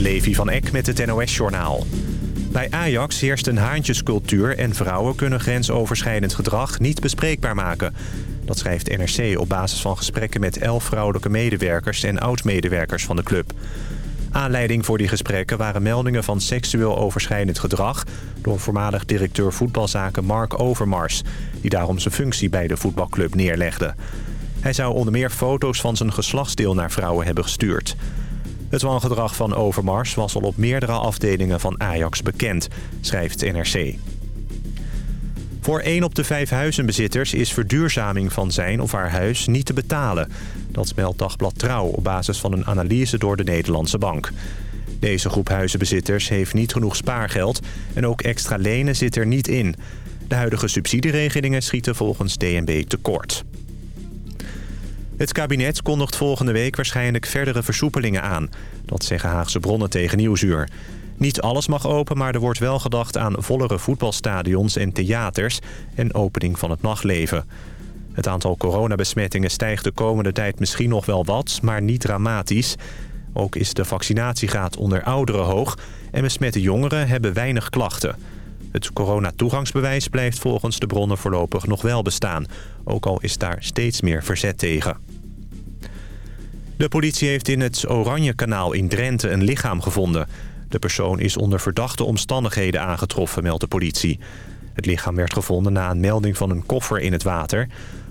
Levi van Eck met het NOS-journaal. Bij Ajax heerst een haantjescultuur en vrouwen kunnen grensoverschrijdend gedrag niet bespreekbaar maken. Dat schrijft NRC op basis van gesprekken met elf vrouwelijke medewerkers en oud-medewerkers van de club. Aanleiding voor die gesprekken waren meldingen van seksueel overschrijdend gedrag... door voormalig directeur voetbalzaken Mark Overmars... die daarom zijn functie bij de voetbalclub neerlegde. Hij zou onder meer foto's van zijn geslachtsdeel naar vrouwen hebben gestuurd. Het wangedrag van Overmars was al op meerdere afdelingen van Ajax bekend, schrijft NRC. Voor 1 op de 5 huizenbezitters is verduurzaming van zijn of haar huis niet te betalen. Dat meldt Dagblad Trouw op basis van een analyse door de Nederlandse Bank. Deze groep huizenbezitters heeft niet genoeg spaargeld en ook extra lenen zit er niet in. De huidige subsidieregelingen schieten volgens DNB tekort. Het kabinet kondigt volgende week waarschijnlijk verdere versoepelingen aan. Dat zeggen Haagse bronnen tegen Nieuwsuur. Niet alles mag open, maar er wordt wel gedacht aan vollere voetbalstadions en theaters... en opening van het nachtleven. Het aantal coronabesmettingen stijgt de komende tijd misschien nog wel wat, maar niet dramatisch. Ook is de vaccinatiegraad onder ouderen hoog en besmette jongeren hebben weinig klachten. Het coronatoegangsbewijs blijft volgens de bronnen voorlopig nog wel bestaan. Ook al is daar steeds meer verzet tegen. De politie heeft in het Oranje-kanaal in Drenthe een lichaam gevonden. De persoon is onder verdachte omstandigheden aangetroffen, meldt de politie. Het lichaam werd gevonden na een melding van een koffer in het water.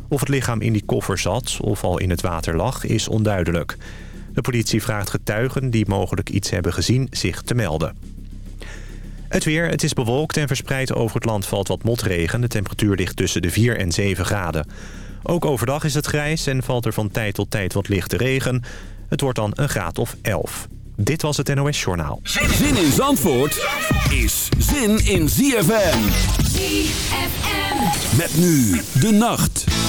Of het lichaam in die koffer zat of al in het water lag, is onduidelijk. De politie vraagt getuigen die mogelijk iets hebben gezien zich te melden. Het weer, het is bewolkt en verspreid over het land valt wat motregen. De temperatuur ligt tussen de 4 en 7 graden. Ook overdag is het grijs en valt er van tijd tot tijd wat lichte regen. Het wordt dan een graad of 11. Dit was het NOS Journaal. Zin in Zandvoort is zin in ZFM. ZFM. Met nu de nacht.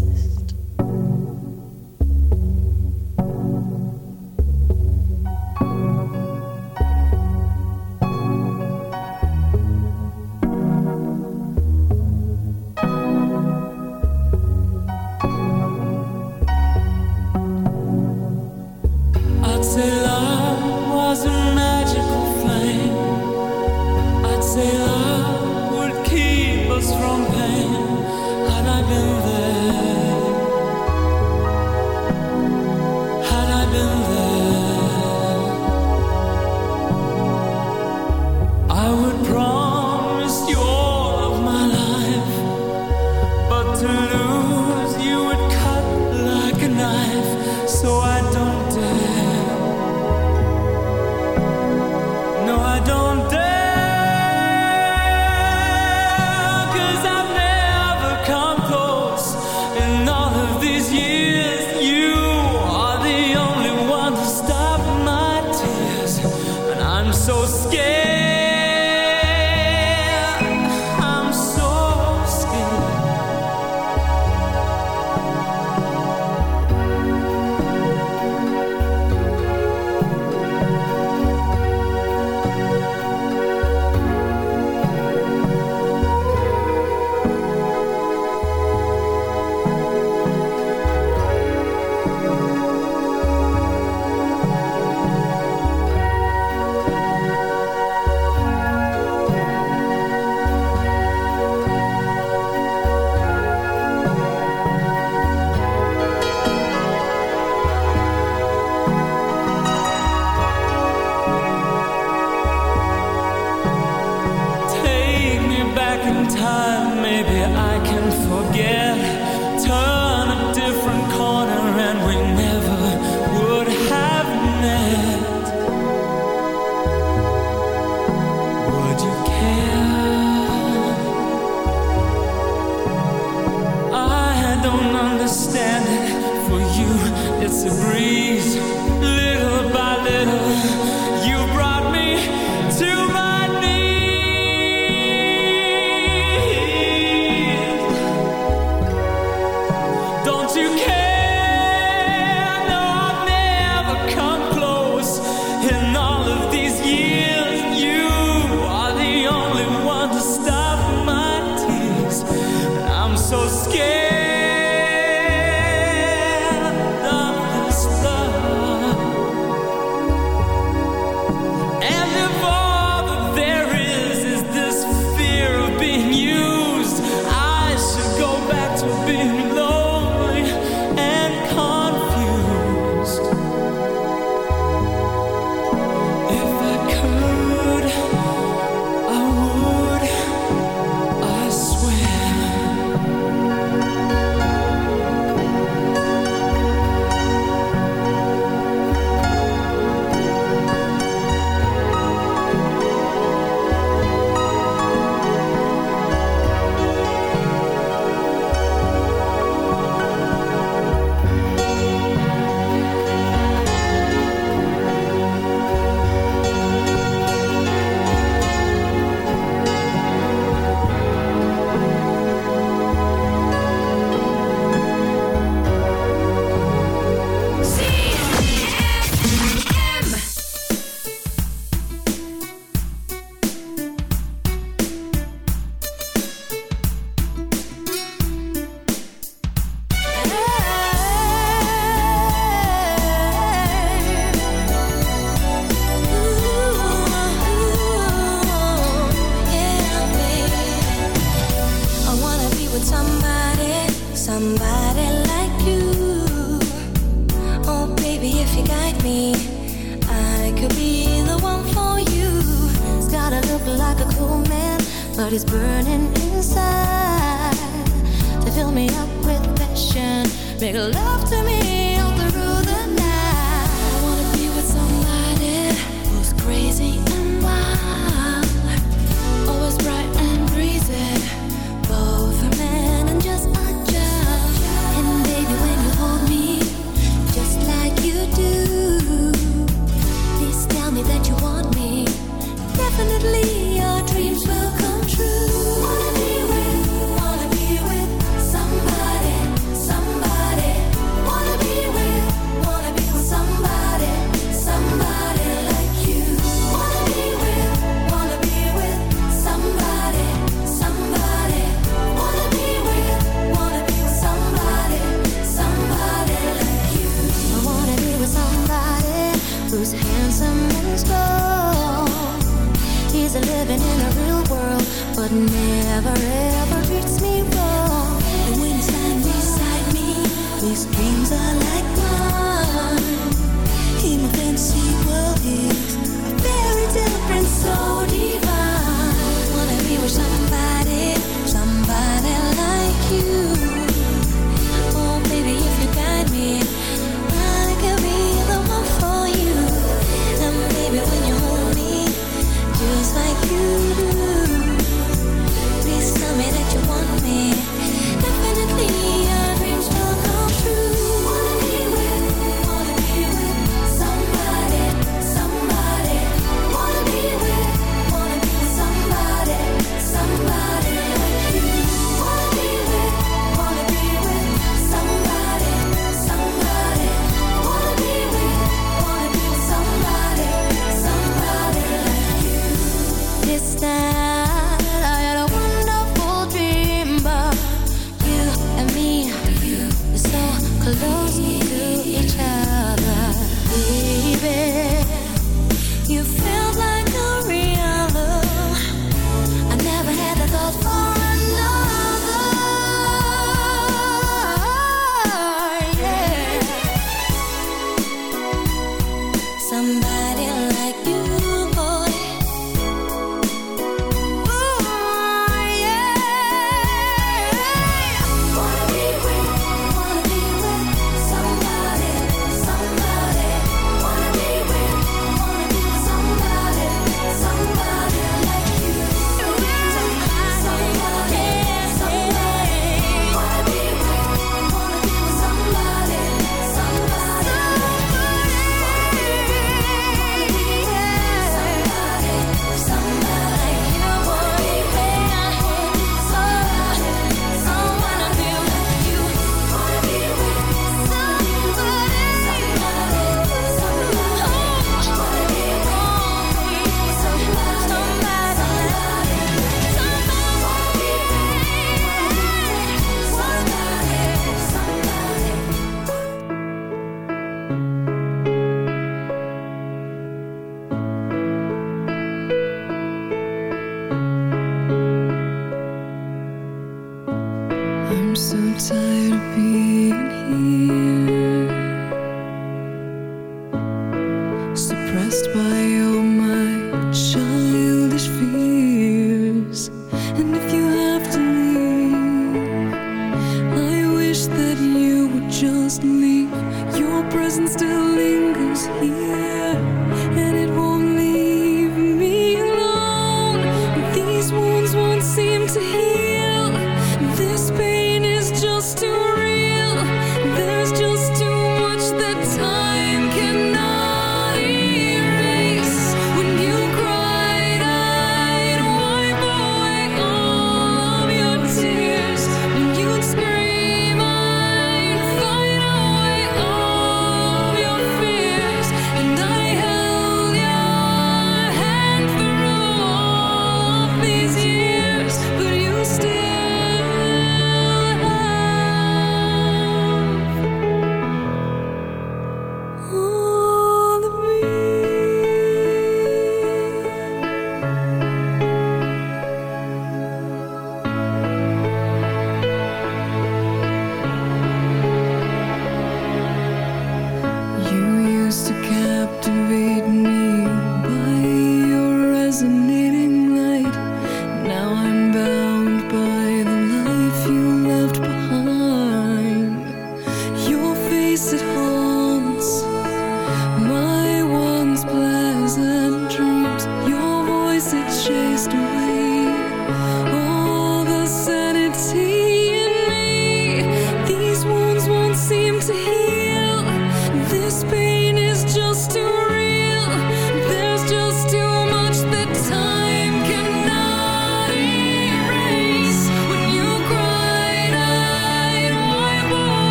It's a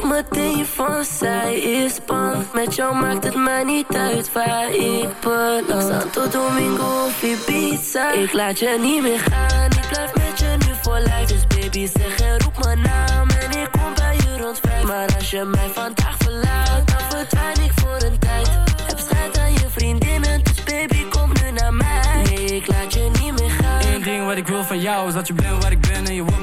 dacht meteen van zij is bang. Met jou maakt het mij niet uit waar ik beland. Santo Domingo of Ibiza. Ik laat je niet meer gaan. Ik blijf met je nu voor lijf. Dus baby zeg en roep mijn naam. En ik kom bij je rond vijf. Maar als je mij vandaag verlaat, dan verdwijn ik voor een tijd. Heb schijt aan je vriendinnen, dus baby kom nu naar mij. Nee, ik laat je niet meer gaan. Eén ding wat ik wil van jou is dat je bent waar ik ben en je wordt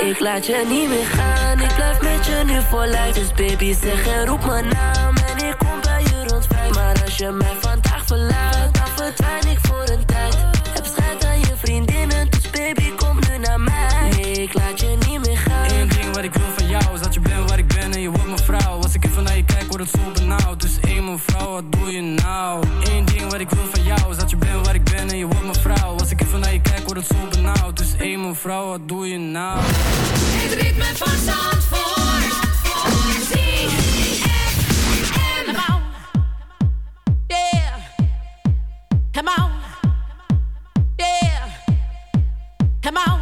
Ik laat je niet meer gaan, ik blijf met je nu voor lijf. Dus baby zeg en roep mijn naam en ik kom bij je rond. Maar als je mij vandaag verlaat, dan verdwijn ik voor een tijd. vrouw, wat doe je nou? Het ritme van Zandvoort. Come on. Yeah. Come on. Yeah. Come on.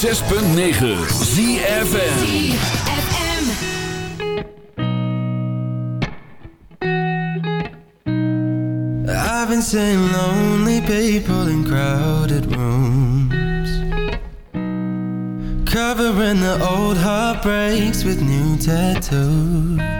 106.9 ZFN I've been saying lonely people in crowded rooms. Covering the old heartbreaks with new tattoos.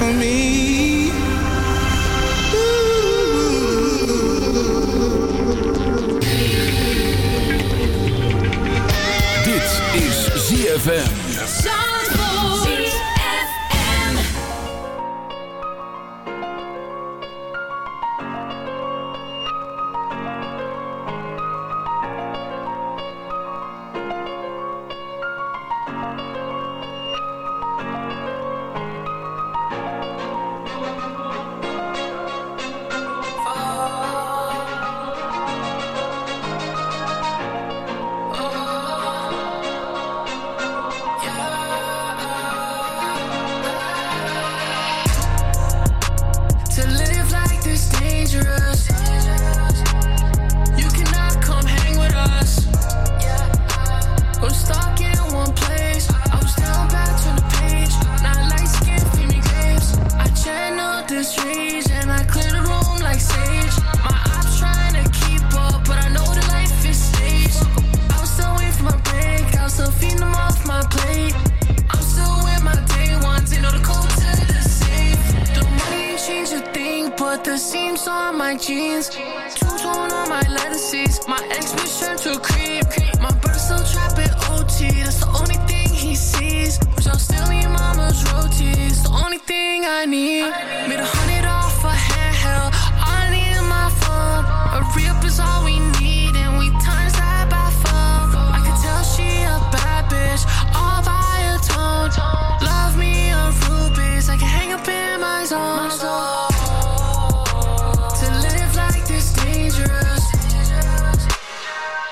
for me. Dit is ZFM.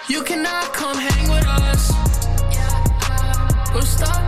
You cannot come hang with us. We'll stop